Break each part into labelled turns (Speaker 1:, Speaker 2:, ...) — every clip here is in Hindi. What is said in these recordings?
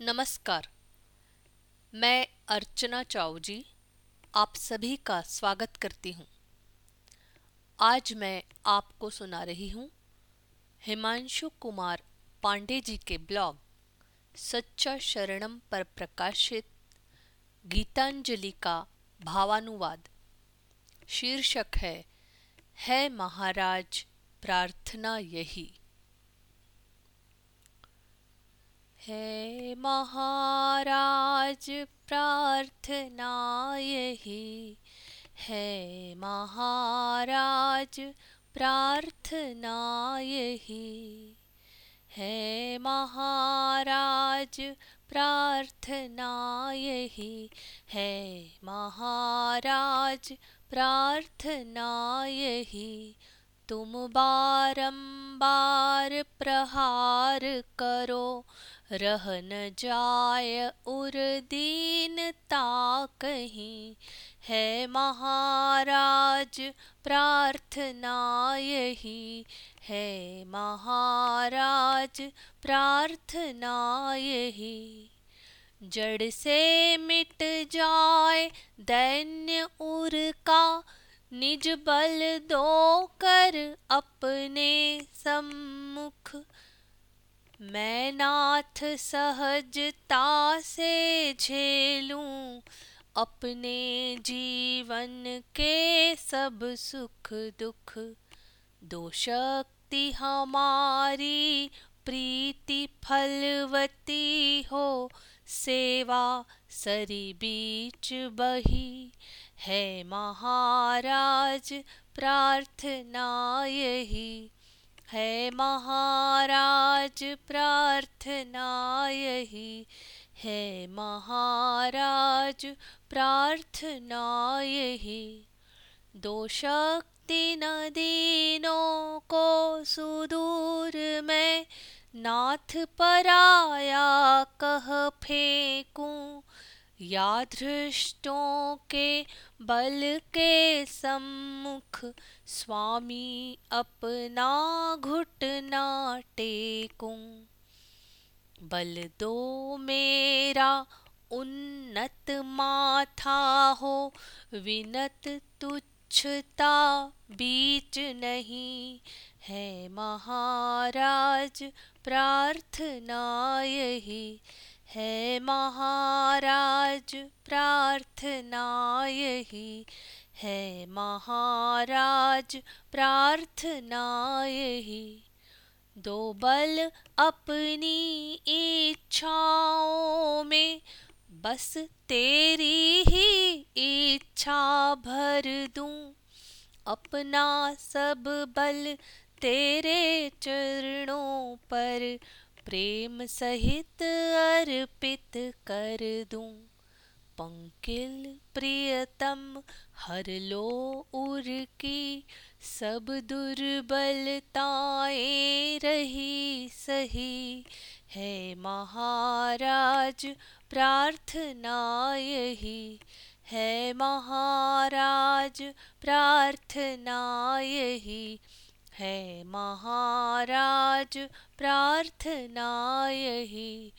Speaker 1: नमस्कार। मैं अर्चना चाऊ जी आप सभी का स्वागत करती हूँ। आज मैं आपको सुना रही हूँ हिमांशु कुमार पांडे जी के ब्लॉग सच्चा शरणम पर प्रकाशित गीतांजलि का भावानुवाद। शीर्षक है है महाराज, प्रार्थना यही। है महाराज, प्रार्थना यही है। महाराज, प्रार्थना यही है। महाराज, प्रार्थना यही है। महाराज, प्रार्थना यही। तुम बारंबार प्रहार करो रह न जाय उर दीनता कहीं। है महाराज, प्रार्थना यही। है महाराज, प्रार्थना यही। जड़ से मिट जाए दैन्य उर का, निज बल दो कर अपने सम्मुख। मैं नाथ सहजता से झेलूं अपने जीवन के सब सुख दुख। दो शक्ति हमारी प्रीति फलवती हो, सेवा सरी बीच बही। है महाराज, प्रार्थना यही। है महाराज प्रार्थना यही है महाराज प्रार्थना यही दो शक्ति नदीनों को सुदूर में नाथ पराया कह फेंकूं या धृष्टों के बल के सम्मुख स्वामी अपना घुटना टेकूं। बल दो मेरा उन्नत माथा हो, विनत तुच्छता बीच नहीं है, महाराज प्रार्थना यही है महाराज प्रार्थना यही है महाराज प्रार्थना यही दो बल अपनी इच्छाओं में, बस तेरी ही इच्छा भर दूँ। अपना सब बल तेरे चरणों पर प्रेम सहित अर्पित कर दूँ। पंकिल प्रियतम, हर लो उर की, सब दुर्बलताएँ रही सही। है महाराज, प्रार्थना यही। है महाराज, प्रार्थना यही। है महाराज प्रार्थना यही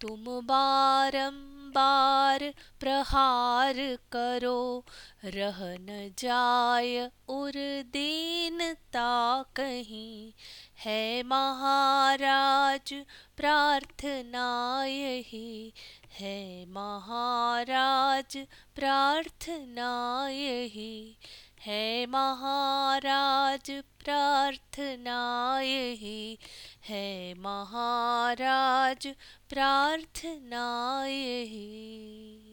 Speaker 1: तुम बारंबार प्रहार करो, रह न जाय उर दीनता कहीं। है महाराज प्रार्थना यही है महाराज प्रार्थना यही है महाराज प्रार्थना यही है महाराज प्रार्थना यही